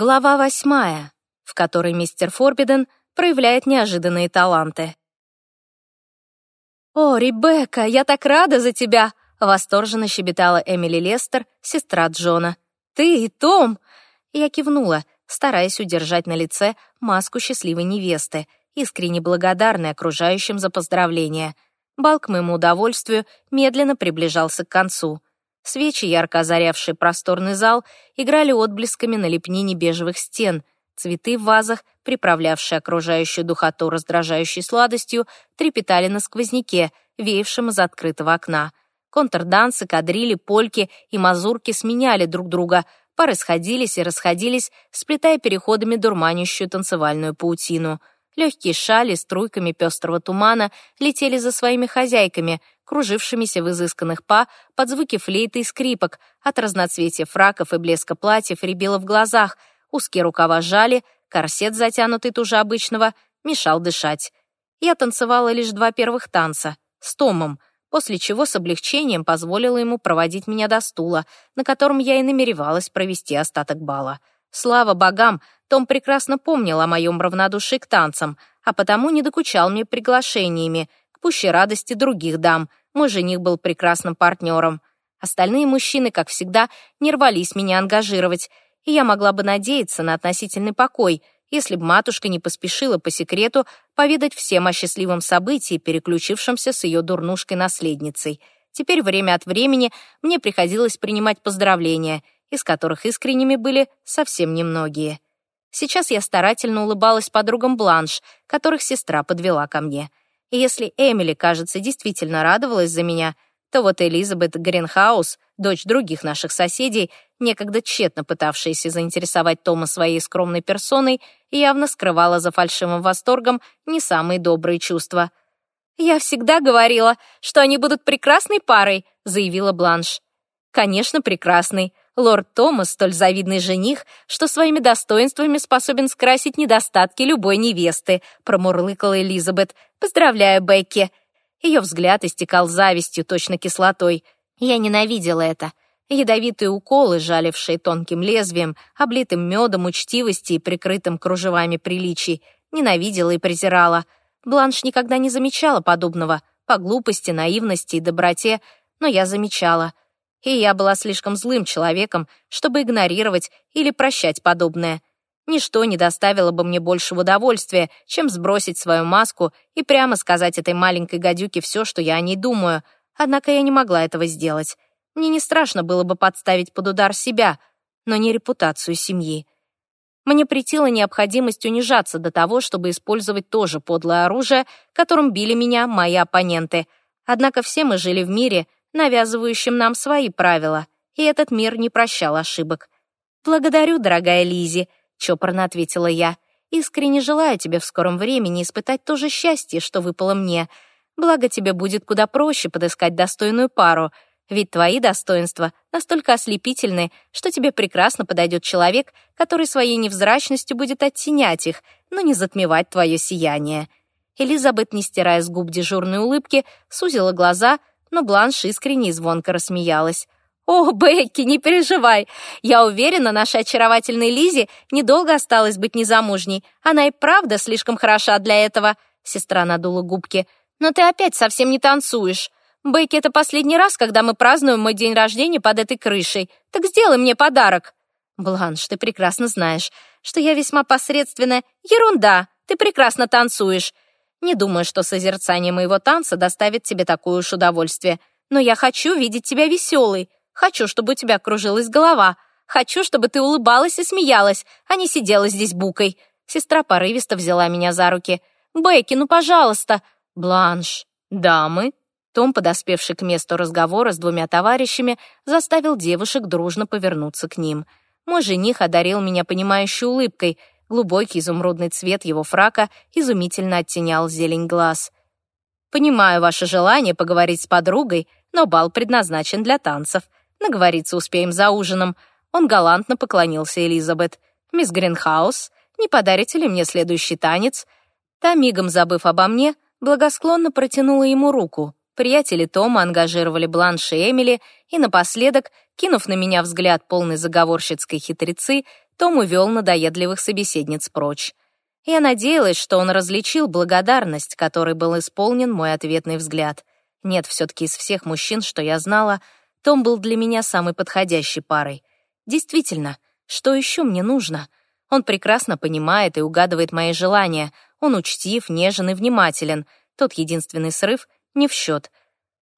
Глава восьмая, в которой мистер Форбиден проявляет неожиданные таланты. «О, Ребекка, я так рада за тебя!» — восторженно щебетала Эмили Лестер, сестра Джона. «Ты и Том!» Я кивнула, стараясь удержать на лице маску счастливой невесты, искренне благодарной окружающим за поздравления. Бал, к моему удовольствию, медленно приближался к концу — Свечи, ярко озарявшие просторный зал, играли отблесками на лепнине бежевых стен. Цветы в вазах, приправлявшие окружающую духоту раздражающей сладостью, трепетали на сквозняке, веявшем из открытого окна. Контрдансы, кадрили, польки и мазурки сменяли друг друга, пары сходились и расходились, сплетая переходами дурманящую танцевальную паутину. Легкие шали струйками пестрого тумана летели за своими хозяйками — кружившимися в изысканных па под звуки флейты и скрипок, от разноцветия фраков и блеска платьев рябило в глазах, узкие рукава жали, корсет, затянутый туже обычного, мешал дышать. Я танцевала лишь два первых танца, с Томом, после чего с облегчением позволила ему проводить меня до стула, на котором я и намеревалась провести остаток бала. Слава богам, том прекрасно помнил о моем равнодушии к танцам, а потому не докучал мне приглашениями, к пущей радости других дам, мой жених был прекрасным партнером. Остальные мужчины, как всегда, не рвались меня ангажировать, и я могла бы надеяться на относительный покой, если бы матушка не поспешила по секрету поведать всем о счастливом событии, переключившемся с ее дурнушкой-наследницей. Теперь время от времени мне приходилось принимать поздравления, из которых искренними были совсем немногие. Сейчас я старательно улыбалась подругам Бланш, которых сестра подвела ко мне. И если Эмили, кажется, действительно радовалась за меня, то вот Элизабет Гринхаус, дочь других наших соседей, некогда тщетно пытавшаяся заинтересовать Тома своей скромной персоной, явно скрывала за фальшивым восторгом не самые добрые чувства. «Я всегда говорила, что они будут прекрасной парой», — заявила Бланш. «Конечно, прекрасной. Лорд Томас столь завидный жених, что своими достоинствами способен скрасить недостатки любой невесты», промурлыкала Элизабет. «Поздравляю, Бекки». Ее взгляд истекал завистью, точно кислотой. Я ненавидела это. Ядовитые уколы, жалившие тонким лезвием, облитым медом учтивости и прикрытым кружевами приличий, ненавидела и презирала. Бланш никогда не замечала подобного, по глупости, наивности и доброте, но я замечала — и я была слишком злым человеком, чтобы игнорировать или прощать подобное. Ничто не доставило бы мне большего удовольствия, чем сбросить свою маску и прямо сказать этой маленькой гадюке все, что я о ней думаю. Однако я не могла этого сделать. Мне не страшно было бы подставить под удар себя, но не репутацию семьи. Мне претила необходимость унижаться до того, чтобы использовать то же подлое оружие, которым били меня мои оппоненты. Однако все мы жили в мире — навязывающим нам свои правила, и этот мир не прощал ошибок. «Благодарю, дорогая Лизи, чопорно ответила я. «Искренне желаю тебе в скором времени испытать то же счастье, что выпало мне. Благо тебе будет куда проще подыскать достойную пару, ведь твои достоинства настолько ослепительны, что тебе прекрасно подойдет человек, который своей невзрачностью будет оттенять их, но не затмевать твое сияние». Элизабет, не стирая с губ дежурной улыбки, сузила глаза, но Бланш искренне и звонко рассмеялась. «О, Бекки, не переживай. Я уверена, нашей очаровательной Лизе недолго осталось быть незамужней. Она и правда слишком хороша для этого». Сестра надула губки. «Но ты опять совсем не танцуешь. Бекки, это последний раз, когда мы празднуем мой день рождения под этой крышей. Так сделай мне подарок». «Бланш, ты прекрасно знаешь, что я весьма посредственная. Ерунда, ты прекрасно танцуешь. Не думаю, что созерцание моего танца доставит тебе такое уж удовольствие. Но я хочу видеть тебя веселой. Хочу, чтобы у тебя кружилась голова. Хочу, чтобы ты улыбалась и смеялась, а не сидела здесь букой». Сестра порывисто взяла меня за руки. «Бекки, ну, пожалуйста!» «Бланш!» «Дамы!» Том, подоспевший к месту разговора с двумя товарищами, заставил девушек дружно повернуться к ним. Мой жених одарил меня понимающей улыбкой — Глубокий изумрудный цвет его фрака изумительно оттенял зелень глаз. «Понимаю ваше желание поговорить с подругой, но бал предназначен для танцев. Наговориться успеем за ужином». Он галантно поклонился Элизабет. «Мисс Гринхаус, не подарите ли мне следующий танец?» Та, мигом забыв обо мне, благосклонно протянула ему руку. Приятели Тома ангажировали Бланш и Эмили, и напоследок, кинув на меня взгляд полный заговорщицкой хитрецы, Том увел надоедливых собеседниц прочь. Я надеялась, что он различил благодарность, которой был исполнен мой ответный взгляд. Нет, все-таки из всех мужчин, что я знала, том был для меня самой подходящей парой. Действительно, что еще мне нужно? Он прекрасно понимает и угадывает мои желания. Он учтив, нежен и внимателен. Тот единственный срыв не в счет.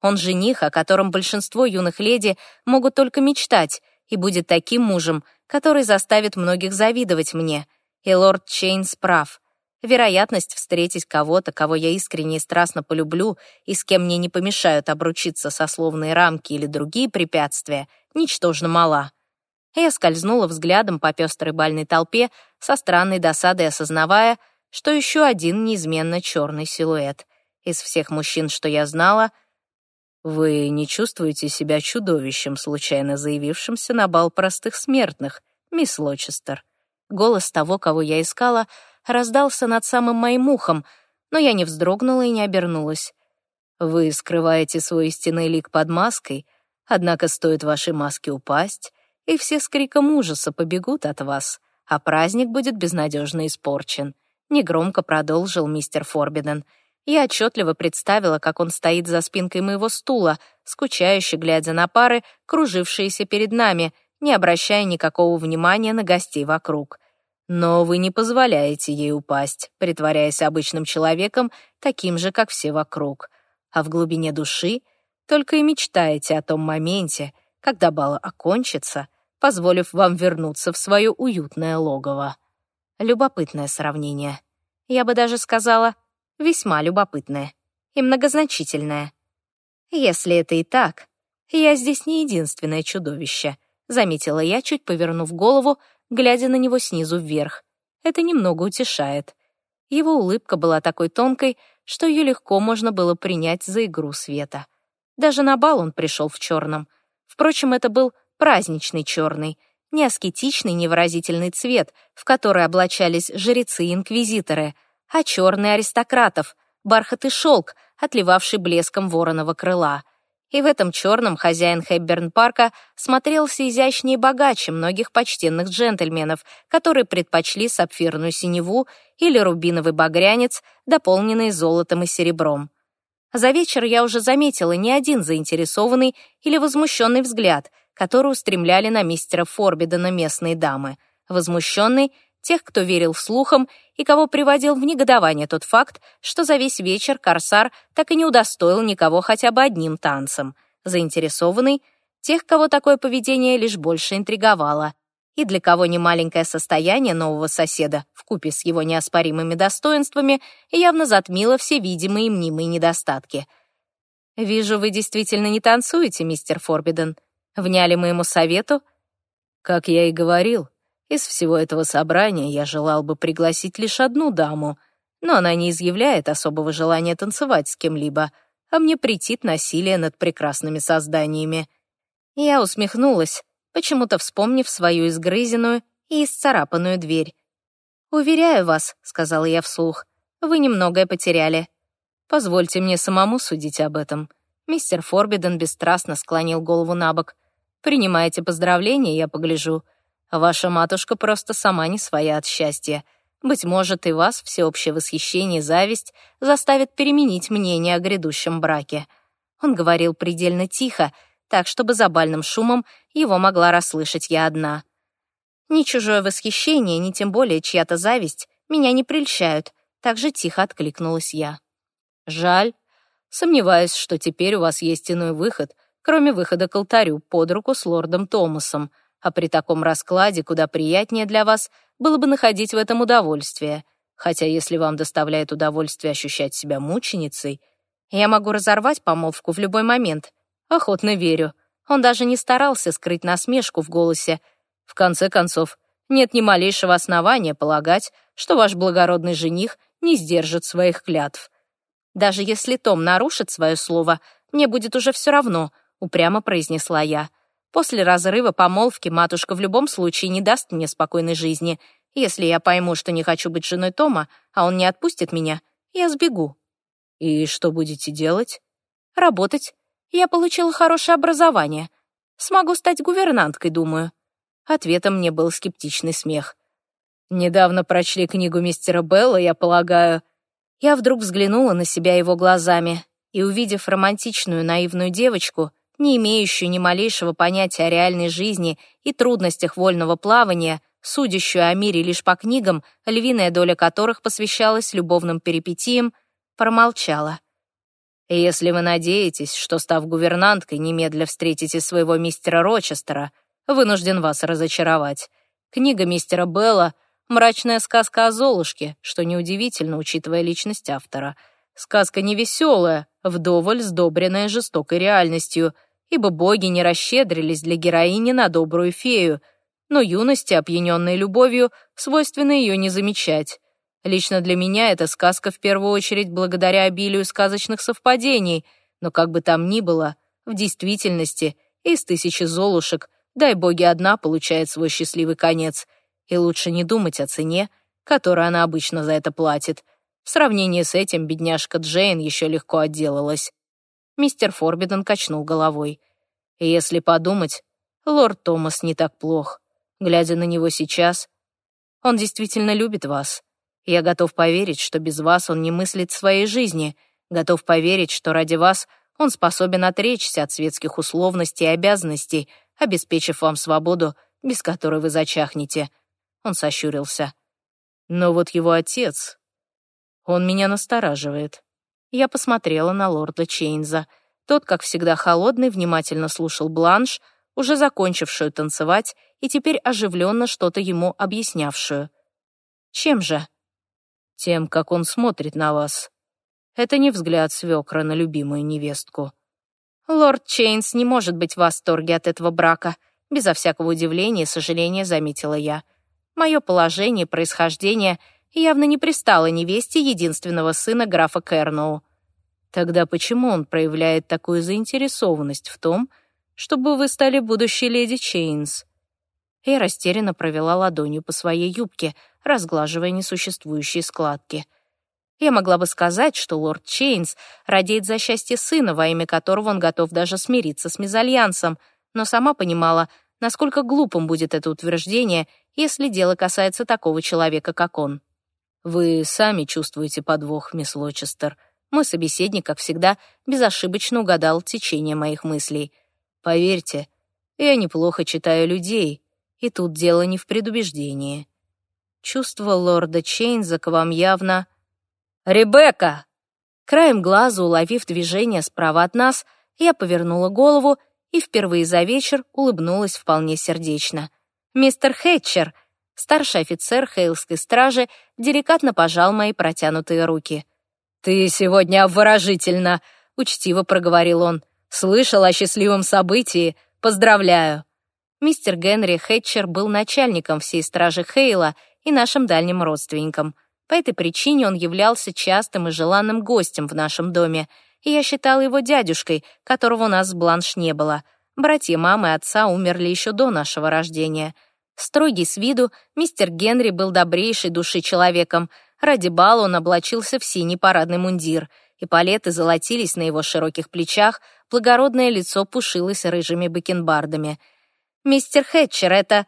Он жених, о котором большинство юных леди могут только мечтать, и будет таким мужем, который заставит многих завидовать мне. И лорд Чейнс прав. Вероятность встретить кого-то, кого я искренне и страстно полюблю, и с кем мне не помешают обручиться сословные рамки или другие препятствия, ничтожно мала. Я скользнула взглядом по пестрой бальной толпе, со странной досадой осознавая, что еще один неизменно черный силуэт. Из всех мужчин, что я знала, «Вы не чувствуете себя чудовищем, случайно заявившимся на бал простых смертных, мисс Лочестер?» Голос того, кого я искала, раздался над самым моим ухом, но я не вздрогнула и не обернулась. «Вы скрываете свой истинный лик под маской, однако стоит вашей маске упасть, и все с криком ужаса побегут от вас, а праздник будет безнадежно испорчен», — негромко продолжил мистер Форбиден — я отчетливо представила, как он стоит за спинкой моего стула, скучающе глядя на пары, кружившиеся перед нами, не обращая никакого внимания на гостей вокруг. Но вы не позволяете ей упасть, притворяясь обычным человеком, таким же, как все вокруг. А в глубине души только и мечтаете о том моменте, когда бал окончится, позволив вам вернуться в свое уютное логово. Любопытное сравнение. Я бы даже сказала, весьма любопытное и многозначительное. Если это и так, я здесь не единственное чудовище, заметила я, чуть повернув голову, глядя на него снизу вверх. Это немного утешает. Его улыбка была такой тонкой, что ее легко можно было принять за игру света. Даже на бал он пришел в черном. Впрочем, это был праздничный черный, не аскетичный невыразительный цвет, в который облачались жрецы и инквизиторы — а черный аристократов, бархат и шелк, отливавший блеском вороного крыла. И в этом черном хозяин Хэбберн-парка смотрелся изящнее и богаче многих почтенных джентльменов, которые предпочли сапфирную синеву или рубиновый багрянец, дополненный золотом и серебром. За вечер я уже заметила не один заинтересованный или возмущенный взгляд, который устремляли на мистера Форбидена местные дамы. Возмущенный — тех, кто верил слухам и кого приводил в негодование тот факт, что за весь вечер Корсар так и не удостоил никого хотя бы одним танцем. Заинтересованный — тех, кого такое поведение лишь больше интриговало, и для кого немаленькое состояние нового соседа, вкупе с его неоспоримыми достоинствами, явно затмило все видимые и мнимые недостатки. «Вижу, вы действительно не танцуете, мистер Форбиден. Вняли моему совету?» «Как я и говорил», из всего этого собрания я желал бы пригласить лишь одну даму, но она не изъявляет особого желания танцевать с кем-либо, а мне претит насилие над прекрасными созданиями. Я усмехнулась, почему-то вспомнив свою изгрызенную и исцарапанную дверь. «Уверяю вас», — сказала я вслух, — «вы немногое потеряли». «Позвольте мне самому судить об этом». Мистер Форбиден бесстрастно склонил голову на бок. «Принимаете поздравления, я погляжу. Ваша матушка просто сама не своя от счастья. Быть может, и вас всеобщее восхищение и зависть заставит переменить мнение о грядущем браке». Он говорил предельно тихо, так, чтобы за бальным шумом его могла расслышать я одна. Ни чужое восхищение, ни тем более чья-то зависть меня не прельщают, так же тихо откликнулась я. Жаль. Сомневаюсь, что теперь у вас есть иной выход, кроме выхода к алтарю под руку с лордом Томасом, а при таком раскладе куда приятнее для вас было бы находить в этом удовольствие. Хотя если вам доставляет удовольствие ощущать себя мученицей, я могу разорвать помолвку в любой момент. Охотно верю. Он даже не старался скрыть насмешку в голосе. В конце концов, нет ни малейшего основания полагать, что ваш благородный жених не сдержит своих клятв. Даже если Том нарушит свое слово, мне будет уже все равно, упрямо произнесла я. После разрыва помолвки матушка в любом случае не даст мне спокойной жизни. Если я пойму, что не хочу быть женой Тома, а он не отпустит меня, я сбегу. И что будете делать? Работать. Я получила хорошее образование. Смогу стать гувернанткой, думаю. Ответом мне был скептичный смех. «Недавно прочли книгу мистера Белла, я полагаю...» Я вдруг взглянула на себя его глазами и, увидев романтичную наивную девочку, не имеющую ни малейшего понятия о реальной жизни и трудностях вольного плавания, судящую о мире лишь по книгам, львиная доля которых посвящалась любовным перипетиям, промолчала. «Если вы надеетесь, что, став гувернанткой, немедля встретите своего мистера Рочестера, вынужден вас разочаровать. Книга мистера Белла Мрачная сказка о Золушке, что неудивительно, учитывая личность автора. Сказка невеселая, вдоволь сдобренная жестокой реальностью, ибо боги не расщедрились для героини на добрую фею, но юности, опьяненной любовью, свойственно ее не замечать. Лично для меня эта сказка в первую очередь благодаря обилию сказочных совпадений, но как бы там ни было, в действительности из тысячи золушек, дай боги, одна получает свой счастливый конец — и лучше не думать о цене, которую она обычно за это платит. В сравнении с этим бедняжка Джейн еще легко отделалась. Мистер Форбиден качнул головой. Если подумать, лорд Томас не так плох. Глядя на него сейчас, он действительно любит вас. Я готов поверить, что без вас он не мыслит своей жизни, готов поверить, что ради вас он способен отречься от светских условностей и обязанностей, обеспечив вам свободу, без которой вы зачахнете. Он сощурился. Но вот его отец... Он меня настораживает. Я посмотрела на лорда Чейнза. Тот, как всегда холодный, внимательно слушал Бланш, уже закончившую танцевать и теперь оживленно что-то ему объяснявшую. Чем же? Тем, как он смотрит на вас. Это не взгляд свекра на любимую невестку. Лорд Чейнс не может быть в восторге от этого брака. Безо всякого удивления и сожаления заметила я. Мое положение, происхождение явно не пристало невесте единственного сына графа Керноу. Тогда почему он проявляет такую заинтересованность в том, чтобы вы стали будущей леди Чейнс? Я растерянно провела ладонью по своей юбке, разглаживая несуществующие складки. Я могла бы сказать, что лорд Чейнс радеет за счастье сына, во имя которого он готов даже смириться с мезальянсом, но сама понимала, насколько глупым будет это утверждение, если дело касается такого человека, как он. Вы сами чувствуете подвох, мисс Лочестер. Мой собеседник, как всегда, безошибочно угадал течение моих мыслей. Поверьте, я неплохо читаю людей, и тут дело не в предубеждении. Чувство лорда Чейнза к вам явно... «Ребекка!» Краем глаза, уловив движение справа от нас, я повернула голову и впервые за вечер улыбнулась вполне сердечно. Мистер Хэтчер, старший офицер Хейлской стражи, деликатно пожал мои протянутые руки. «Ты сегодня обворожительно», — учтиво проговорил он. «Слышал о счастливом событии. Поздравляю». Мистер Генри Хэтчер был начальником всей стражи Хейла и нашим дальним родственником. По этой причине он являлся частым и желанным гостем в нашем доме — и я считала его дядюшкой, которого у нас с Бланш не было. Братья мамы и отца умерли еще до нашего рождения. Строгий с виду, мистер Генри был добрейшей души человеком. Ради бала он облачился в синий парадный мундир. и палеты золотились на его широких плечах, благородное лицо пушилось рыжими бакенбардами. «Мистер Хэтчер, это...»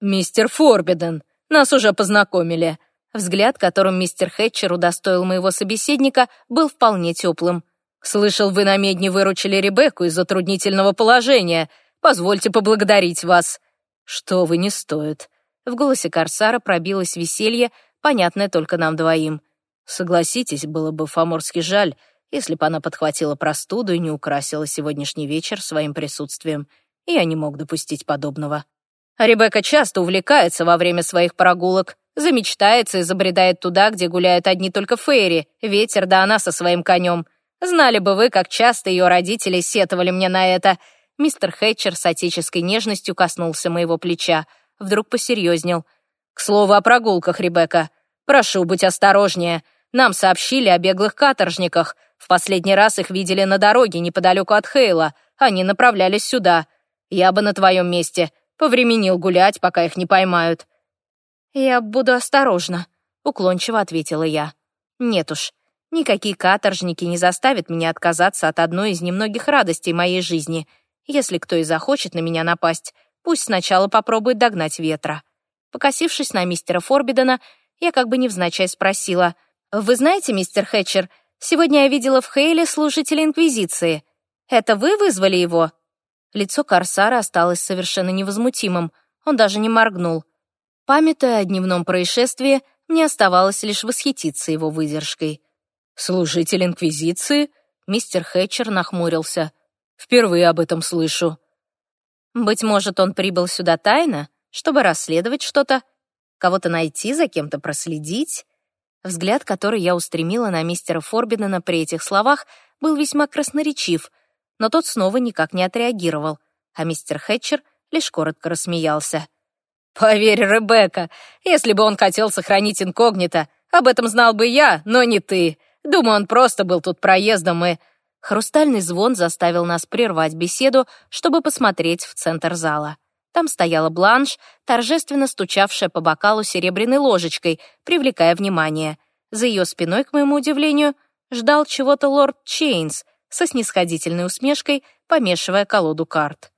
«Мистер Форбиден, нас уже познакомили». Взгляд, которым мистер Хэтчер удостоил моего собеседника, был вполне теплым. Слышал, вы на медне выручили Ребекку из затруднительного положения. Позвольте поблагодарить вас». «Что вы не стоит». В голосе Корсара пробилось веселье, понятное только нам двоим. Согласитесь, было бы фаморски жаль, если бы она подхватила простуду и не украсила сегодняшний вечер своим присутствием. Я не мог допустить подобного. Ребекка часто увлекается во время своих прогулок, замечтается и забредает туда, где гуляют одни только фейри, ветер да она со своим конем. Знали бы вы, как часто ее родители сетовали мне на это. Мистер Хэтчер с отеческой нежностью коснулся моего плеча. Вдруг посерьезнел. К слову о прогулках, Ребекка. Прошу быть осторожнее. Нам сообщили о беглых каторжниках. В последний раз их видели на дороге неподалеку от Хейла. Они направлялись сюда. Я бы на твоем месте повременил гулять, пока их не поймают. «Я буду осторожна», — уклончиво ответила я. «Нет уж, Никакие каторжники не заставят меня отказаться от одной из немногих радостей моей жизни. Если кто и захочет на меня напасть, Пусть сначала попробует догнать ветра. Покосившись на мистера Форбидена, я как бы невзначай спросила. «Вы знаете, мистер Хэтчер, сегодня я видела в Хейле служителя Инквизиции. Это вы вызвали его?» Лицо Корсара осталось совершенно невозмутимым. Он даже не моргнул. Памятуя о дневном происшествии, мне оставалось лишь восхититься его выдержкой. «Служитель Инквизиции?» Мистер Хэтчер нахмурился. «Впервые об этом слышу». «Быть может, он прибыл сюда тайно, чтобы расследовать что-то, кого-то найти, за кем-то проследить?» Взгляд, который я устремила на мистера Форбидена при этих словах, был весьма красноречив, но тот снова никак не отреагировал, а мистер Хэтчер лишь коротко рассмеялся. «Поверь, Ребекка, если бы он хотел сохранить инкогнито, об этом знал бы я, но не ты. Думаю, он просто был тут проездом и...» Хрустальный звон заставил нас прервать беседу, чтобы посмотреть в центр зала. Там стояла бланш, торжественно стучавшая по бокалу серебряной ложечкой, привлекая внимание. За ее спиной, к моему удивлению, ждал чего-то лорд Чейнс со снисходительной усмешкой, помешивая колоду карт.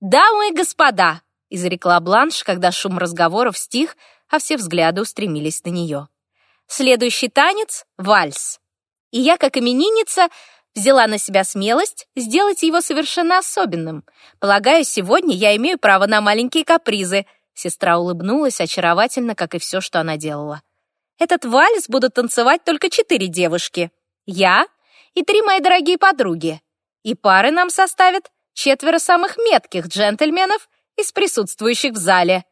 «Дамы и господа!» — изрекла Бланш, когда шум разговоров стих, а все взгляды устремились на нее. «Следующий танец — вальс. И я, как именинница, взяла на себя смелость сделать его совершенно особенным. Полагаю, сегодня я имею право на маленькие капризы». Сестра улыбнулась очаровательно, как и все, что она делала. «Этот вальс будут танцевать только четыре девушки. Я и три мои дорогие подруги. И пары нам составят четверо самых метких джентльменов из присутствующих в зале.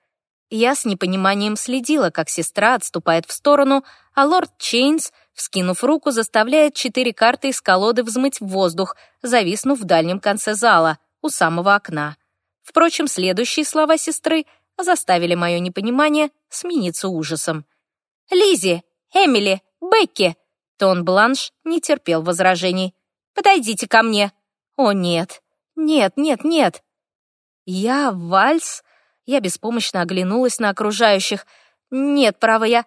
Я с непониманием следила, как сестра отступает в сторону, а лорд Чейнс, вскинув руку, заставляет четыре карты из колоды взмыть в воздух, зависнув в дальнем конце зала, у самого окна. Впрочем, следующие слова сестры заставили мое непонимание смениться ужасом. «Лиззи! Эмили! Бекки!» Тон Бланш не терпел возражений. «Подойдите ко мне!» «О, нет! Нет, нет, нет!» «Я? Вальс?» Я беспомощно оглянулась на окружающих. «Нет, право, я...»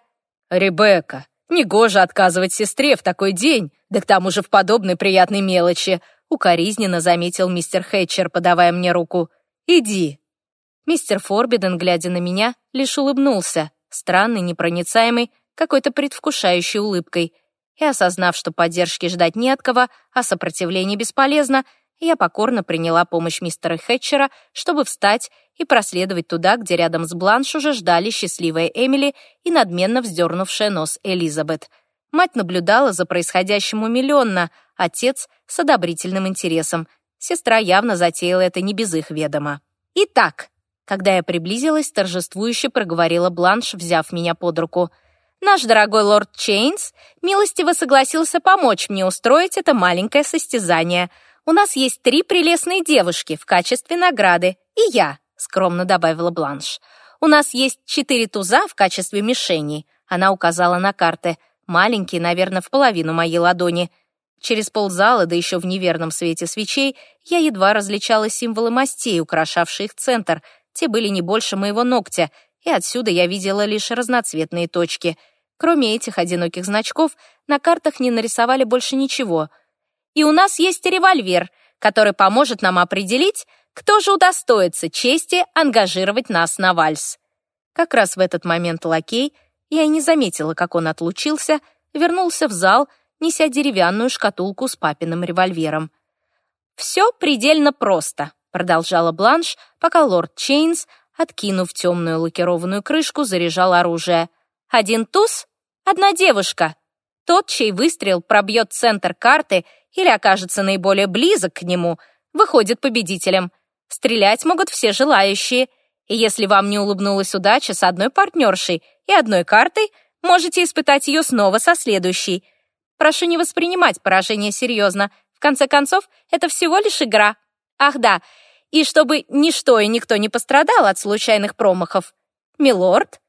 «Ребекка, негоже отказывать сестре в такой день, да к тому же в подобной приятной мелочи», укоризненно заметил мистер Хэтчер, подавая мне руку. «Иди». Мистер Форбиден, глядя на меня, лишь улыбнулся, странный, непроницаемый, какой-то предвкушающей улыбкой. И, осознав, что поддержки ждать не от кого, а сопротивление бесполезно, я покорно приняла помощь мистера Хэтчера, чтобы встать и проследовать туда, где рядом с Бланш уже ждали счастливая Эмили и надменно вздернувшая нос Элизабет. Мать наблюдала за происходящим умиленно, отец — с одобрительным интересом. Сестра явно затеяла это не без их ведома. «Итак», когда я приблизилась, торжествующе проговорила Бланш, взяв меня под руку. «Наш дорогой лорд Чейнс милостиво согласился помочь мне устроить это маленькое состязание — у нас есть три прелестные девушки в качестве награды, и я», — скромно добавила Бланш. «У нас есть четыре туза в качестве мишеней», — она указала на карты, маленькие, наверное, в половину моей ладони. Через ползала, да еще в неверном свете свечей, я едва различала символы мастей, украшавшие их центр. Те были не больше моего ногтя, и отсюда я видела лишь разноцветные точки. Кроме этих одиноких значков, на картах не нарисовали больше ничего — и у нас есть револьвер, который поможет нам определить, кто же удостоится чести ангажировать нас на вальс. Как раз в этот момент лакей, я и не заметила, как он отлучился, вернулся в зал, неся деревянную шкатулку с папиным револьвером. «Все предельно просто», — продолжала Бланш, пока лорд Чейнс, откинув темную лакированную крышку, заряжал оружие. «Один туз, одна девушка. Тот, чей выстрел пробьет центр карты или окажется наиболее близок к нему, выходит победителем. Стрелять могут все желающие. И если вам не улыбнулась удача с одной партнершей и одной картой, можете испытать ее снова со следующей. Прошу не воспринимать поражение серьезно. В конце концов, это всего лишь игра. Ах да, и чтобы ничто и никто не пострадал от случайных промахов. Милорд?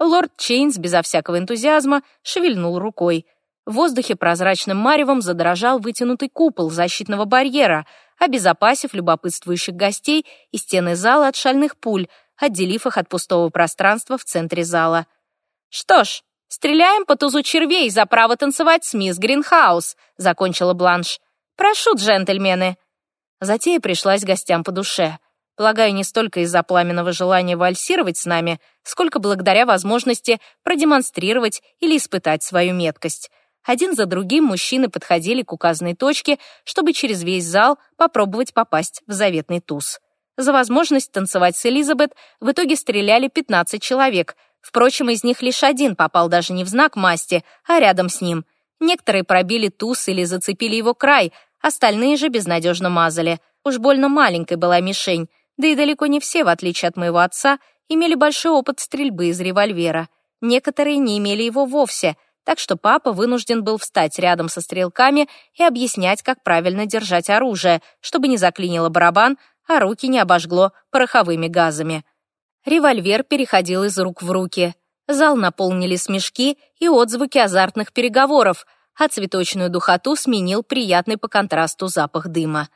Лорд Чейнс безо всякого энтузиазма шевельнул рукой. В воздухе прозрачным маревом задрожал вытянутый купол защитного барьера, обезопасив любопытствующих гостей и стены зала от шальных пуль, отделив их от пустого пространства в центре зала. «Что ж, стреляем по тузу червей за право танцевать с мисс Гринхаус», — закончила Бланш. «Прошу, джентльмены». Затея пришлась гостям по душе. Полагаю, не столько из-за пламенного желания вальсировать с нами, сколько благодаря возможности продемонстрировать или испытать свою меткость. Один за другим мужчины подходили к указанной точке, чтобы через весь зал попробовать попасть в заветный туз. За возможность танцевать с Элизабет в итоге стреляли 15 человек. Впрочем, из них лишь один попал даже не в знак масти, а рядом с ним. Некоторые пробили туз или зацепили его край, остальные же безнадежно мазали. Уж больно маленькой была мишень, да и далеко не все, в отличие от моего отца, имели большой опыт стрельбы из револьвера. Некоторые не имели его вовсе, так что папа вынужден был встать рядом со стрелками и объяснять, как правильно держать оружие, чтобы не заклинило барабан, а руки не обожгло пороховыми газами. Револьвер переходил из рук в руки. Зал наполнили смешки и отзвуки азартных переговоров, а цветочную духоту сменил приятный по контрасту запах дыма.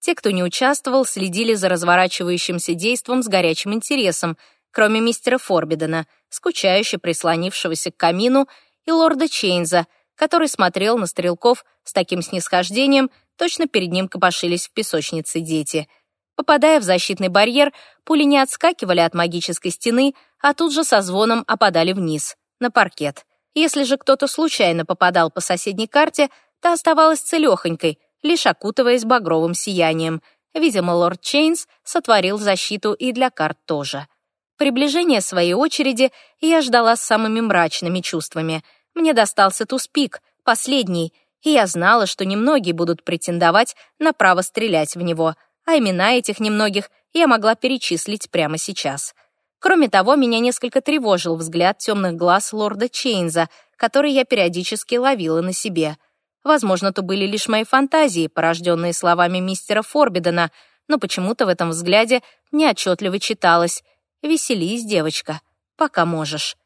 Те, кто не участвовал, следили за разворачивающимся действом с горячим интересом, кроме мистера Форбидена, скучающе прислонившегося к камину, и лорда Чейнза, который смотрел на стрелков с таким снисхождением, точно перед ним копошились в песочнице дети. Попадая в защитный барьер, пули не отскакивали от магической стены, а тут же со звоном опадали вниз, на паркет. Если же кто-то случайно попадал по соседней карте, та оставалась целехонькой, лишь окутываясь багровым сиянием. Видимо, лорд Чейнс сотворил защиту и для карт тоже. Приближение своей очереди я ждала с самыми мрачными чувствами. Мне достался туз-пик, последний, и я знала, что немногие будут претендовать на право стрелять в него, а имена этих немногих я могла перечислить прямо сейчас. Кроме того, меня несколько тревожил взгляд темных глаз лорда Чейнза, который я периодически ловила на себе — Возможно, то были лишь мои фантазии, порожденные словами мистера Форбидена, но почему-то в этом взгляде неотчетливо читалось «Веселись, девочка, пока можешь».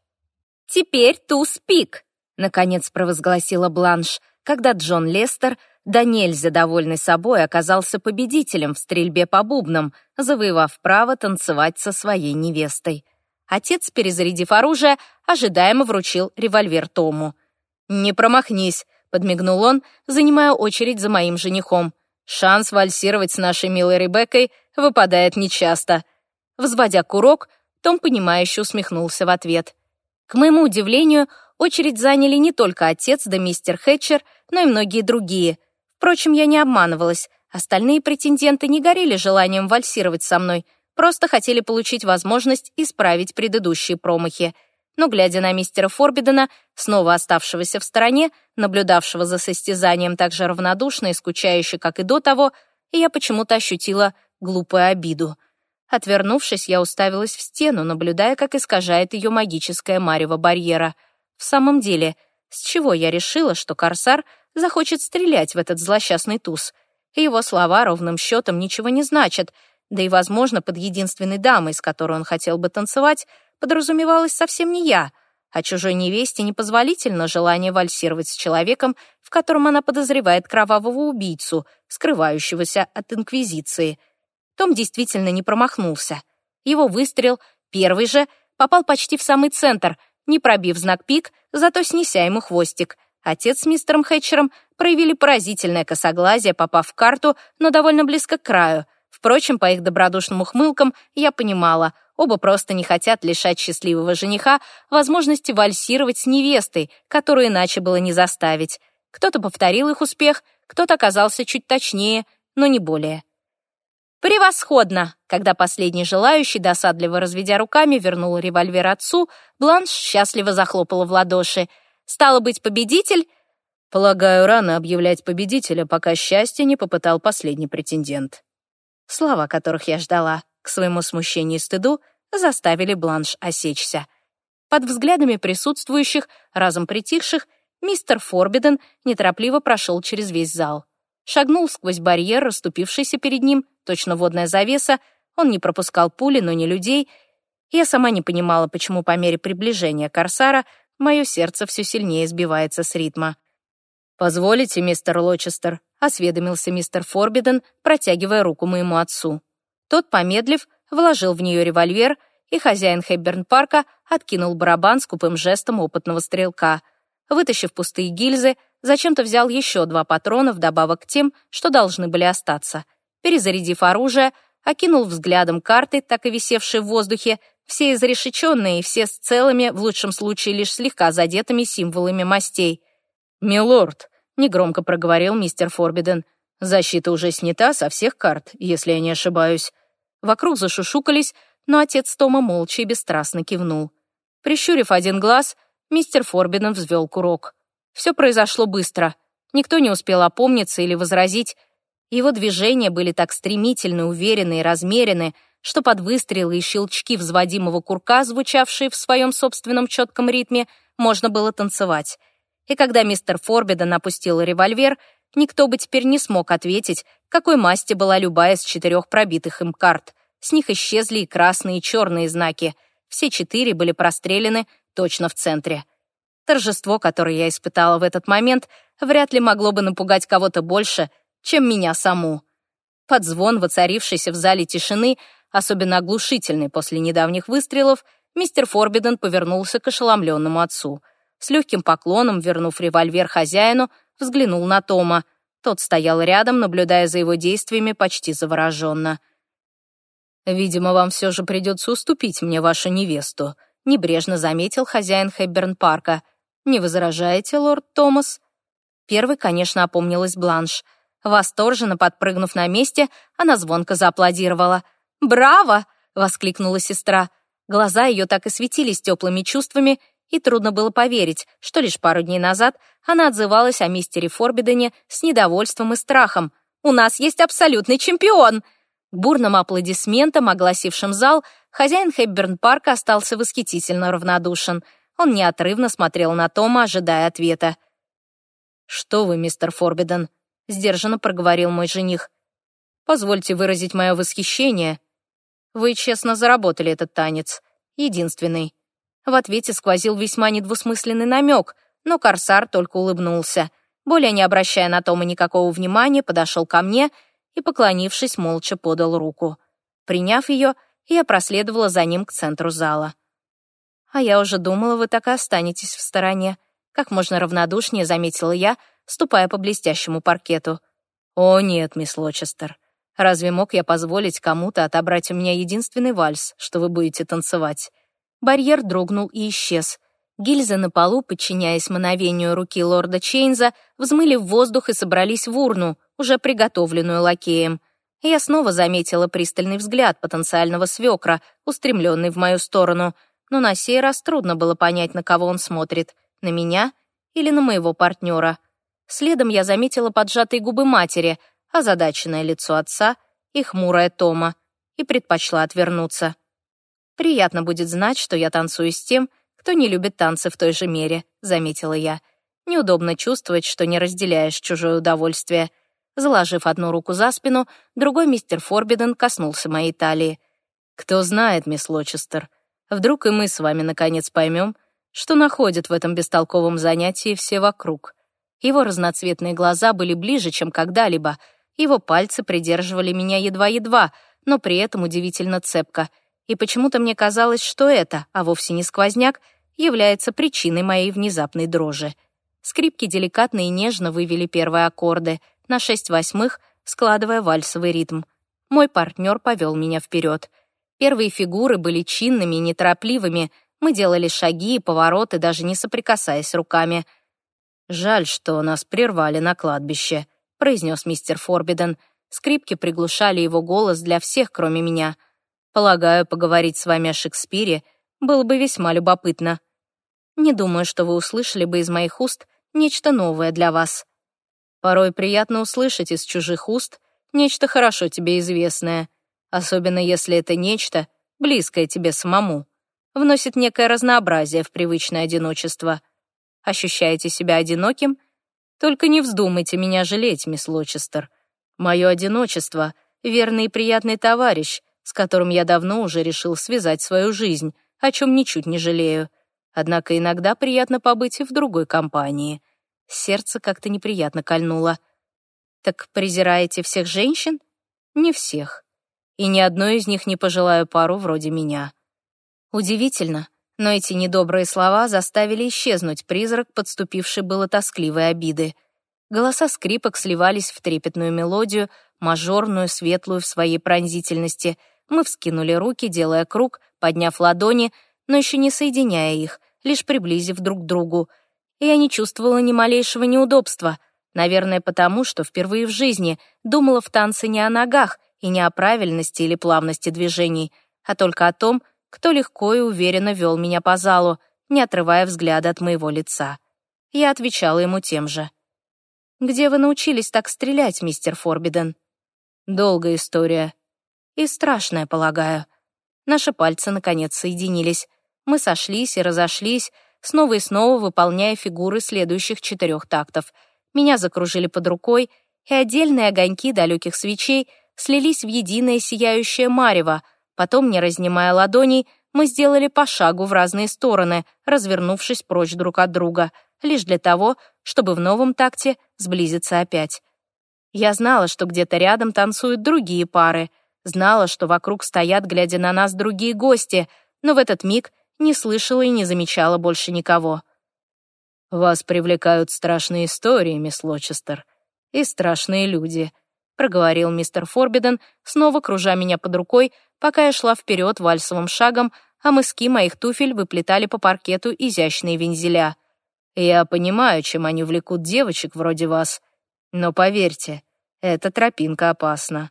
«Теперь туз пик», — наконец провозгласила Бланш, когда Джон Лестер, да нельзя довольный собой, оказался победителем в стрельбе по бубнам, завоевав право танцевать со своей невестой. Отец, перезарядив оружие, ожидаемо вручил револьвер Тому. «Не промахнись», — подмигнул он, занимая очередь за моим женихом. «Шанс вальсировать с нашей милой Ребеккой выпадает нечасто». Взводя курок, том, понимающе усмехнулся в ответ. К моему удивлению, очередь заняли не только отец да мистер Хэтчер, но и многие другие. Впрочем, я не обманывалась. Остальные претенденты не горели желанием вальсировать со мной, просто хотели получить возможность исправить предыдущие промахи — но, глядя на мистера Форбидена, снова оставшегося в стороне, наблюдавшего за состязанием так же равнодушно и скучающе, как и до того, я почему-то ощутила глупую обиду. Отвернувшись, я уставилась в стену, наблюдая, как искажает ее магическое марево барьера. В самом деле, с чего я решила, что Корсар захочет стрелять в этот злосчастный туз? Его слова ровным счетом ничего не значат, да и, возможно, под единственной дамой, с которой он хотел бы танцевать, подразумевалась совсем не я, а чужой невесте непозволительно желание вальсировать с человеком, в котором она подозревает кровавого убийцу, скрывающегося от Инквизиции. Том действительно не промахнулся. Его выстрел, первый же, попал почти в самый центр, не пробив знак пик, зато снеся ему хвостик. Отец с мистером Хэтчером проявили поразительное косоглазие, попав в карту, но довольно близко к краю. Впрочем, по их добродушным ухмылкам я понимала — Оба просто не хотят лишать счастливого жениха возможности вальсировать с невестой, которую иначе было не заставить. Кто-то повторил их успех, кто-то оказался чуть точнее, но не более. «Превосходно!» Когда последний желающий, досадливо разведя руками, вернул револьвер отцу, Бланш счастливо захлопала в ладоши. «Стало быть, победитель?» «Полагаю, рано объявлять победителя, пока счастье не попытал последний претендент». Слова, которых я ждала к своему смущению и стыду, заставили Бланш осечься. Под взглядами присутствующих, разом притихших, мистер Форбиден неторопливо прошел через весь зал. Шагнул сквозь барьер, расступившийся перед ним, точно водная завеса, он не пропускал пули, но не людей. Я сама не понимала, почему по мере приближения Корсара мое сердце все сильнее сбивается с ритма. «Позволите, мистер Лочестер», — осведомился мистер Форбиден, протягивая руку моему отцу. Тот, помедлив, вложил в нее револьвер, и хозяин Хэбберн-парка откинул барабан с купым жестом опытного стрелка. Вытащив пустые гильзы, зачем-то взял еще два патрона вдобавок к тем, что должны были остаться. Перезарядив оружие, окинул взглядом карты, так и висевшие в воздухе, все изрешеченные, все с целыми, в лучшем случае лишь слегка задетыми символами мастей. «Милорд», — негромко проговорил мистер Форбиден, «защита уже снята со всех карт, если я не ошибаюсь». Вокруг зашушукались, но отец Тома молча и бесстрастно кивнул. Прищурив один глаз, мистер Форбиден взвел курок. Все произошло быстро. Никто не успел опомниться или возразить. Его движения были так стремительны, уверены и размерены, что под выстрелы и щелчки взводимого курка, звучавшие в своем собственном четком ритме, можно было танцевать. И когда мистер Форбиден опустил револьвер, никто бы теперь не смог ответить, какой масти была любая из четырех пробитых им карт. С них исчезли и красные, и черные знаки. Все четыре были прострелены точно в центре. Торжество, которое я испытала в этот момент, вряд ли могло бы напугать кого-то больше, чем меня саму. Под звон, воцарившийся в зале тишины, особенно оглушительный после недавних выстрелов, мистер Форбиден повернулся к ошеломленному отцу. С легким поклоном, вернув револьвер хозяину, взглянул на Тома. Тот стоял рядом, наблюдая за его действиями почти завороженно. «Видимо, вам все же придется уступить мне вашу невесту», небрежно заметил хозяин Хэбберн-парка — «Не возражаете, лорд Томас?» Первый, конечно, опомнилась Бланш. Восторженно подпрыгнув на месте, она звонко зааплодировала. «Браво!» — воскликнула сестра. Глаза ее так и светились теплыми чувствами, и трудно было поверить, что лишь пару дней назад она отзывалась о мистере Форбидене с недовольством и страхом. «У нас есть абсолютный чемпион!» Бурным аплодисментом, огласившим зал, хозяин Хэбберн-парка остался восхитительно равнодушен — он неотрывно смотрел на Тома, ожидая ответа. «Что вы, мистер Форбиден?» — сдержанно проговорил мой жених. «Позвольте выразить мое восхищение. Вы честно заработали этот танец. Единственный». В ответе сквозил весьма недвусмысленный намек, но Корсар только улыбнулся. Более не обращая на Тома никакого внимания, подошел ко мне и, поклонившись, молча подал руку. Приняв ее, я проследовала за ним к центру зала. А я уже думала, вы так и останетесь в стороне. Как можно равнодушнее заметила я, ступая по блестящему паркету. О нет, мисс Лочестер. Разве мог я позволить кому-то отобрать у меня единственный вальс, что вы будете танцевать? Барьер дрогнул и исчез. Гильзы на полу, подчиняясь мановению руки лорда Чейнза, взмыли в воздух и собрались в урну, уже приготовленную лакеем. Я снова заметила пристальный взгляд потенциального свекра, устремленный в мою сторону — но на сей раз трудно было понять, на кого он смотрит, на меня или на моего партнера. Следом я заметила поджатые губы матери, озадаченное лицо отца и хмурое Тома, и предпочла отвернуться. «Приятно будет знать, что я танцую с тем, кто не любит танцы в той же мере», — заметила я. «Неудобно чувствовать, что не разделяешь чужое удовольствие». Заложив одну руку за спину, другой мистер Форбиден коснулся моей талии. «Кто знает, мисс Лочестер, Вдруг и мы с вами наконец поймем, что находят в этом бестолковом занятии все вокруг. Его разноцветные глаза были ближе, чем когда-либо. Его пальцы придерживали меня едва-едва, но при этом удивительно цепко. И почему-то мне казалось, что это, а вовсе не сквозняк, является причиной моей внезапной дрожи. Скрипки деликатно и нежно вывели первые аккорды, на шесть восьмых, складывая вальсовый ритм. Мой партнер повел меня вперед. Первые фигуры были чинными и неторопливыми, мы делали шаги и повороты, даже не соприкасаясь руками. «Жаль, что нас прервали на кладбище», — произнес мистер Форбиден. Скрипки приглушали его голос для всех, кроме меня. «Полагаю, поговорить с вами о Шекспире было бы весьма любопытно». «Не думаю, что вы услышали бы из моих уст нечто новое для вас». «Порой приятно услышать из чужих уст нечто хорошо тебе известное», особенно если это нечто, близкое тебе самому, вносит некое разнообразие в привычное одиночество. Ощущаете себя одиноким? Только не вздумайте меня жалеть, мисс Лочестер. Мое одиночество — верный и приятный товарищ, с которым я давно уже решил связать свою жизнь, о чем ничуть не жалею. Однако иногда приятно побыть и в другой компании. Сердце как-то неприятно кольнуло. Так презираете всех женщин? Не всех и ни одной из них не пожелаю пару вроде меня. Удивительно, но эти недобрые слова заставили исчезнуть призрак, подступивший было тоскливой обиды. Голоса скрипок сливались в трепетную мелодию, мажорную, светлую в своей пронзительности. Мы вскинули руки, делая круг, подняв ладони, но еще не соединяя их, лишь приблизив друг к другу. И я не чувствовала ни малейшего неудобства. Наверное, потому, что впервые в жизни думала в танце не о ногах и не о правильности или плавности движений, а только о том, кто легко и уверенно вел меня по залу, не отрывая взгляда от моего лица. Я отвечала ему тем же. «Где вы научились так стрелять, мистер Форбиден?» «Долгая история. И страшная, полагаю». Наши пальцы, наконец, соединились. Мы сошлись и разошлись, снова и снова выполняя фигуры следующих четырех тактов. Меня закружили под рукой, и отдельные огоньки далеких свечей слились в единое сияющее марево. Потом, не разнимая ладоней, мы сделали по шагу в разные стороны, развернувшись прочь друг от друга, лишь для того, чтобы в новом такте сблизиться опять. Я знала, что где-то рядом танцуют другие пары, знала, что вокруг стоят, глядя на нас, другие гости, но в этот миг не слышала и не замечала больше никого. «Вас привлекают страшные истории, мисс Лочестер, и страшные люди», проговорил мистер Форбиден, снова кружа меня под рукой, пока я шла вперед вальсовым шагом, а мыски моих туфель выплетали по паркету изящные вензеля. Я понимаю, чем они влекут девочек вроде вас, но поверьте, эта тропинка опасна.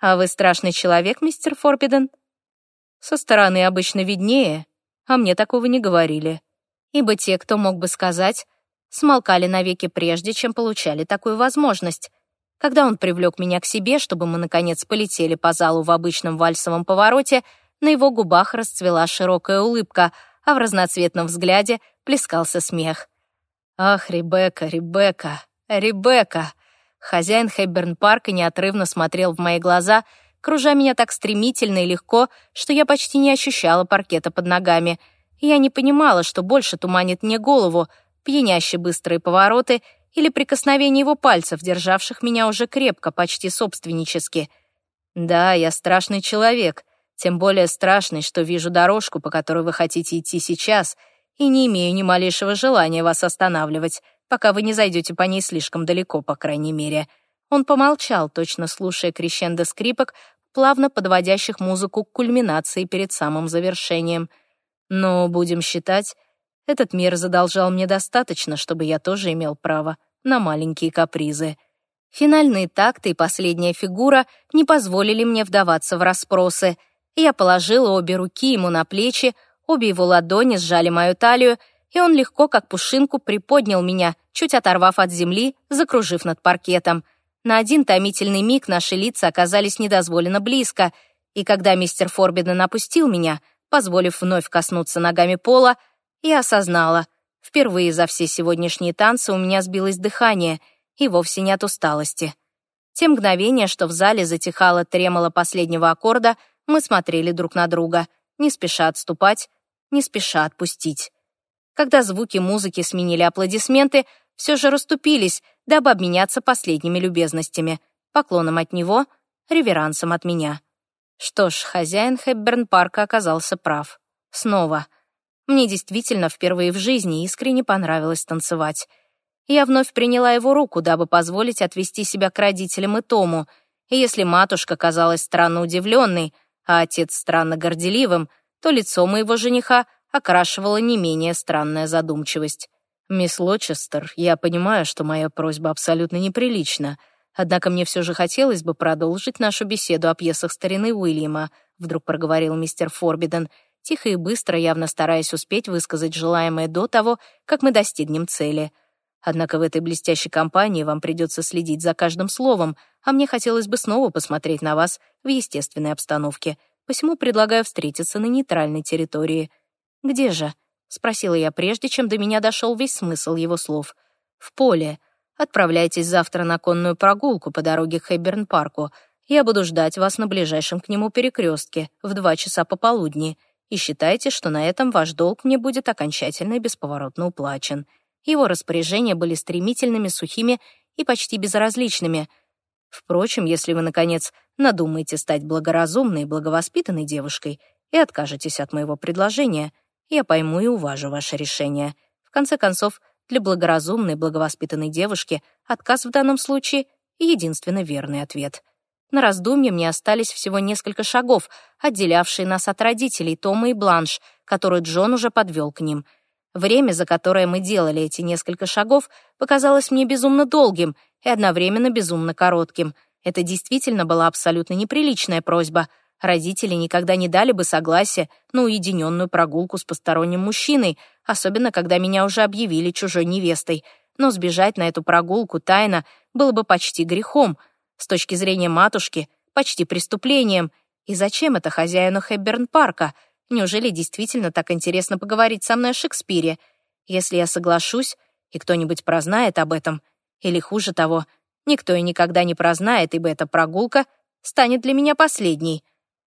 А вы страшный человек, мистер Форбиден? Со стороны обычно виднее, а мне такого не говорили. Ибо те, кто мог бы сказать, смолкали навеки прежде, чем получали такую возможность. Когда он привлек меня к себе, чтобы мы, наконец, полетели по залу в обычном вальсовом повороте, на его губах расцвела широкая улыбка, а в разноцветном взгляде плескался смех. «Ах, Ребекка, Ребекка, Ребекка!» Хозяин Хэбберн-парка неотрывно смотрел в мои глаза, кружа меня так стремительно и легко, что я почти не ощущала паркета под ногами. Я не понимала, что больше туманит мне голову, пьяняще быстрые повороты или прикосновение его пальцев, державших меня уже крепко, почти собственнически. Да, я страшный человек, тем более страшный, что вижу дорожку, по которой вы хотите идти сейчас, и не имею ни малейшего желания вас останавливать, пока вы не зайдете по ней слишком далеко, по крайней мере. Он помолчал, точно слушая крещендо скрипок, плавно подводящих музыку к кульминации перед самым завершением. Но, будем считать, этот мир задолжал мне достаточно, чтобы я тоже имел право на маленькие капризы. Финальные такты и последняя фигура не позволили мне вдаваться в расспросы. Я положила обе руки ему на плечи, обе его ладони сжали мою талию, и он легко, как пушинку, приподнял меня, чуть оторвав от земли, закружив над паркетом. На один томительный миг наши лица оказались недозволено близко, и когда мистер Форбиден опустил меня, позволив вновь коснуться ногами пола, я осознала, впервые за все сегодняшние танцы у меня сбилось дыхание, и вовсе не от усталости. Те мгновения, что в зале затихало тремоло последнего аккорда, мы смотрели друг на друга, не спеша отступать, не спеша отпустить. Когда звуки музыки сменили аплодисменты, все же расступились, дабы обменяться последними любезностями, поклоном от него, реверансом от меня. Что ж, хозяин Хэбберн-парка оказался прав. Снова — мне действительно впервые в жизни искренне понравилось танцевать. Я вновь приняла его руку, дабы позволить отвести себя к родителям и Тому, и если матушка казалась странно удивленной, а отец странно горделивым, то лицо моего жениха окрашивала не менее странная задумчивость. «Мисс Лочестер, я понимаю, что моя просьба абсолютно неприлична, однако мне все же хотелось бы продолжить нашу беседу о пьесах старины Уильяма», вдруг проговорил мистер Форбиден, тихо и быстро, явно стараясь успеть высказать желаемое до того, как мы достигнем цели. Однако в этой блестящей компании вам придется следить за каждым словом, а мне хотелось бы снова посмотреть на вас в естественной обстановке, посему предлагаю встретиться на нейтральной территории. «Где же?» — спросила я прежде, чем до меня дошел весь смысл его слов. «В поле. Отправляйтесь завтра на конную прогулку по дороге к Хэбберн-парку. Я буду ждать вас на ближайшем к нему перекрестке в два часа пополудни и считайте, что на этом ваш долг мне будет окончательно и бесповоротно уплачен. Его распоряжения были стремительными, сухими и почти безразличными. Впрочем, если вы, наконец, надумаете стать благоразумной и благовоспитанной девушкой и откажетесь от моего предложения, я пойму и уважу ваше решение. В конце концов, для благоразумной, благовоспитанной девушки отказ в данном случае — единственно верный ответ. На раздумье мне остались всего несколько шагов, отделявшие нас от родителей Тома и Бланш, которую Джон уже подвел к ним. Время, за которое мы делали эти несколько шагов, показалось мне безумно долгим и одновременно безумно коротким. Это действительно была абсолютно неприличная просьба — Родители никогда не дали бы согласия на уединенную прогулку с посторонним мужчиной, особенно когда меня уже объявили чужой невестой. Но сбежать на эту прогулку тайно было бы почти грехом. С точки зрения матушки, почти преступлением. И зачем это хозяину Хэбберн-парка? Неужели действительно так интересно поговорить со мной о Шекспире? Если я соглашусь, и кто-нибудь прознает об этом, или хуже того, никто и никогда не прознает, ибо эта прогулка станет для меня последней —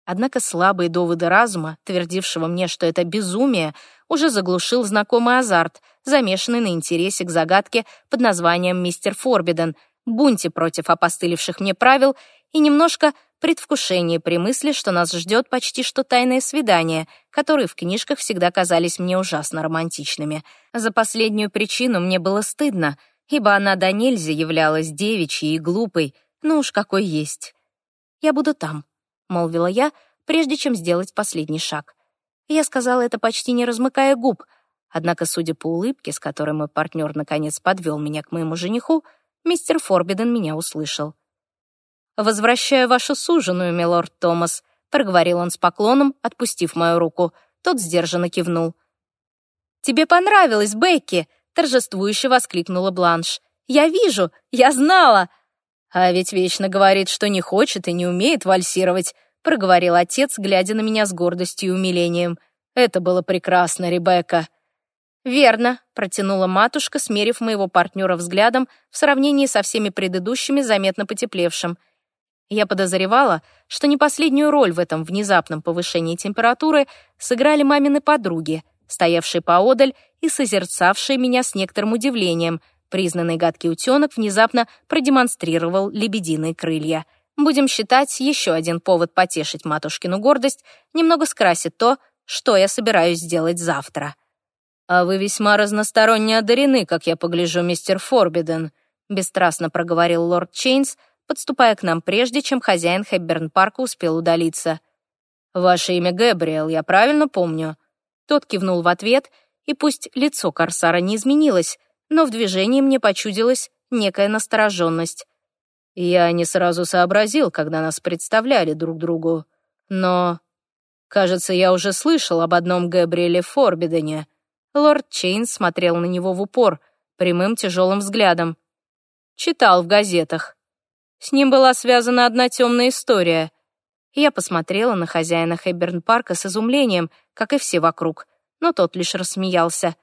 Однако слабые доводы разума, твердившего мне, что это безумие, уже заглушил знакомый азарт, замешанный на интересе к загадке под названием «Мистер Форбиден», бунте против опостылевших мне правил и немножко предвкушение при мысли, что нас ждет почти что тайное свидание, которые в книжках всегда казались мне ужасно романтичными. За последнюю причину мне было стыдно, ибо она до нельзя являлась девичьей и глупой, ну уж какой есть. Я буду там, — молвила я, прежде чем сделать последний шаг. Я сказала это почти не размыкая губ, однако, судя по улыбке, с которой мой партнер наконец подвел меня к моему жениху, мистер Форбиден меня услышал. «Возвращаю вашу суженую, милорд Томас», — проговорил он с поклоном, отпустив мою руку. Тот сдержанно кивнул. «Тебе понравилось, Бекки!» — торжествующе воскликнула Бланш. «Я вижу! Я знала!» «А ведь вечно говорит, что не хочет и не умеет вальсировать», проговорил отец, глядя на меня с гордостью и умилением. «Это было прекрасно, Ребекка». «Верно», — протянула матушка, смерив моего партнера взглядом в сравнении со всеми предыдущими заметно потеплевшим. Я подозревала, что не последнюю роль в этом внезапном повышении температуры сыграли мамины подруги, стоявшие поодаль и созерцавшие меня с некоторым удивлением — Признанный гадкий утенок внезапно продемонстрировал лебединые крылья. Будем считать, еще один повод потешить матушкину гордость немного скрасит то, что я собираюсь сделать завтра. «А вы весьма разносторонне одарены, как я погляжу, мистер Форбиден», бесстрастно проговорил лорд Чейнс, подступая к нам прежде, чем хозяин Хэбберн-парка успел удалиться. «Ваше имя Гэбриэл, я правильно помню?» Тот кивнул в ответ, и пусть лицо Корсара не изменилось, но в движении мне почудилась некая настороженность. Я не сразу сообразил, когда нас представляли друг другу. Но, кажется, я уже слышал об одном Габриэле Форбидене. Лорд Чейн смотрел на него в упор, прямым тяжелым взглядом. Читал в газетах. С ним была связана одна темная история. Я посмотрела на хозяина Хэбберн-парка с изумлением, как и все вокруг, но тот лишь рассмеялся.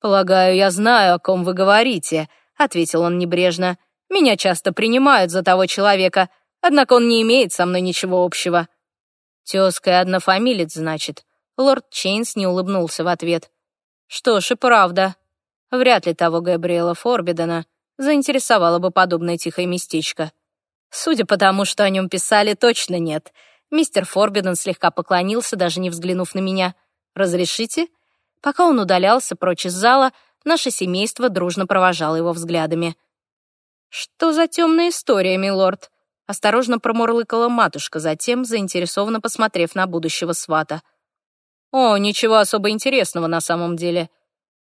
«Полагаю, я знаю, о ком вы говорите», — ответил он небрежно. «Меня часто принимают за того человека, однако он не имеет со мной ничего общего». «Тезка и однофамилец, значит». Лорд Чейнс не улыбнулся в ответ. «Что ж, и правда. Вряд ли того Габриэла Форбидена заинтересовало бы подобное тихое местечко. Судя по тому, что о нем писали, точно нет». Мистер Форбиден слегка поклонился, даже не взглянув на меня. «Разрешите?» Пока он удалялся прочь из зала, наше семейство дружно провожало его взглядами. «Что за темная история, милорд?» Осторожно промурлыкала матушка, затем заинтересованно посмотрев на будущего свата. «О, ничего особо интересного на самом деле.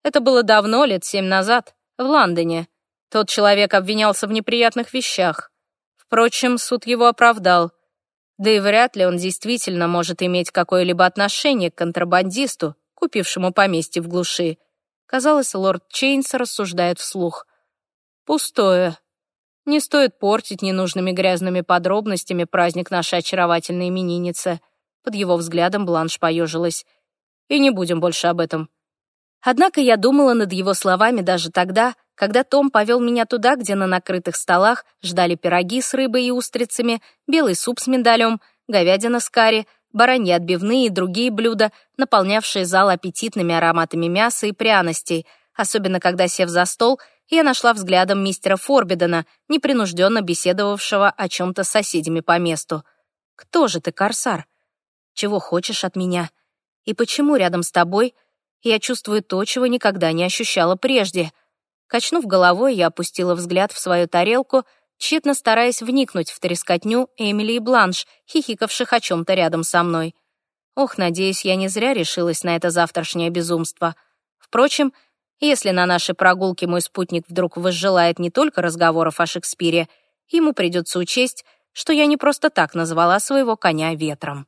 Это было давно, лет семь назад, в Лондоне. Тот человек обвинялся в неприятных вещах. Впрочем, суд его оправдал. Да и вряд ли он действительно может иметь какое-либо отношение к контрабандисту, купившему поместье в глуши. Казалось, лорд Чейнс рассуждает вслух. Пустое. Не стоит портить ненужными грязными подробностями праздник нашей очаровательной именинницы. Под его взглядом Бланш поежилась. И не будем больше об этом. Однако я думала над его словами даже тогда, когда Том повел меня туда, где на накрытых столах ждали пироги с рыбой и устрицами, белый суп с миндалем, говядина с карри, бараньи отбивные и другие блюда, наполнявшие зал аппетитными ароматами мяса и пряностей, особенно когда, сев за стол, я нашла взглядом мистера Форбидена, непринужденно беседовавшего о чем-то с соседями по месту. «Кто же ты, Корсар? Чего хочешь от меня? И почему рядом с тобой Я чувствую то, чего никогда не ощущала прежде. Качнув головой, я опустила взгляд в свою тарелку, тщетно стараясь вникнуть в трескотню Эмили и Бланш, хихикавших о чем-то рядом со мной. Ох, надеюсь, я не зря решилась на это завтрашнее безумство. Впрочем, если на нашей прогулке мой спутник вдруг возжелает не только разговоров о Шекспире, ему придется учесть, что я не просто так назвала своего коня ветром.